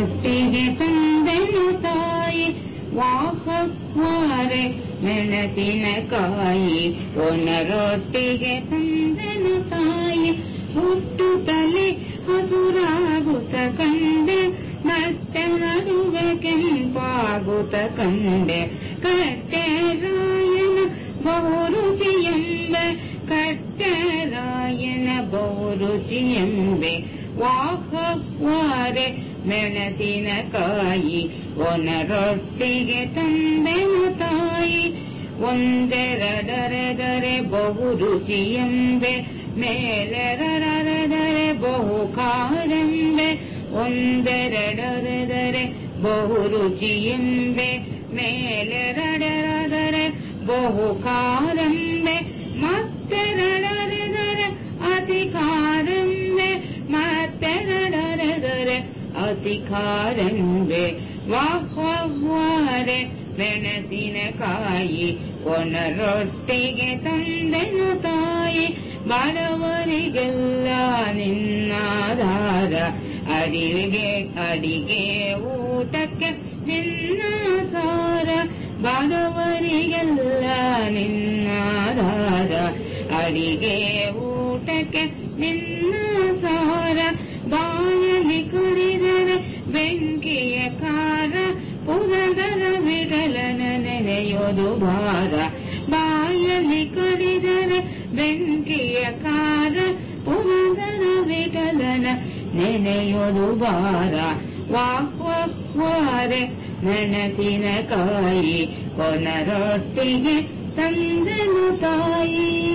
ಒನರೊಟ್ಟಿಗೆ ತಂದೆನು ತಾಯಿ ವಾಹಕ್ವಾರೆ ಮೆಣಸಿನಕಾಯಿ ಒನರೊಟ್ಟಿಗೆ ತಂದೆನು ತಾಯಿ ಹುಟ್ಟುತ್ತಲೇ ಹಸುರಾಗುತ್ತ ಕಂಡೆ ಮತ್ತೆ ನಡುವೆ ಕೆಂಪಾಗುತ್ತ ಕಂಡೆ ಕಟ್ಟೆರಾಯನ ಬಹುರುಚಿಯೆಂಬೆ ಕಟ್ಟೆರಾಯನ ಬಹುರುಚಿಯೆಂಬೆ ವಾಹವಾರೆ ಮೆಣಸಿನಕಾಯಿ ಒನರೊಟ್ಟಿಗೆ ತಂದೆನು ತಾಯಿ ಒಂದೆರಡರೆದರೆ ಬಹು ರುಚಿಯೆಂಬೆ ಮೇಲೆರಡರೆದರೆ ಬಹು ಕಾರೆಂಬೆ ಒಂದೆರಡರೆದರೆ ಬಹು ರುಚಿಯೆಂಬೆ ಮೇಲೆರಡರೆದರೆ ಬಹು ಕಾರೆಂಬೆ ಕಾರೆಂಬೆ ವಾಹ್ವಾರೆ ಮೆಣಸಿನಕಾಯಿ ಒನರೊಟ್ಟಿಗೆ ತಂದೆನು ತಾಯಿ ಬಡವರಿಗೆಲ್ಲ ನಿನ್ನಾಧಾರ. ಅಡಿಗೆ ಅಡಿಗೆ ಊಟಕ್ಕೆ ನಿನ್ನಾಧಾರ ಬಡವರಿಗೆಲ್ಲ ನಿನ್ನಾಧಾರ. ಅಡಿಗೆ ಊಟಕ್ಕೆ ನಿನ್ನಾಧಾರ ನೆನೆಯೋದು ಭಾರ ಬಾಯಲ್ಲಿ ಕುಡಿದರೆ ಬೆಂಕಿಯ ಕಾರ ಪುರದರ ವಿಡಲನ ನೆನೆಯೋದು ಭಾರ ವಾಹ್ವಾರೆ ಮೆಣಸಿನಕಾಯಿ ಕೊನರೊಟ್ಟಿಗೆ ತಂದನು ತಾಯಿ.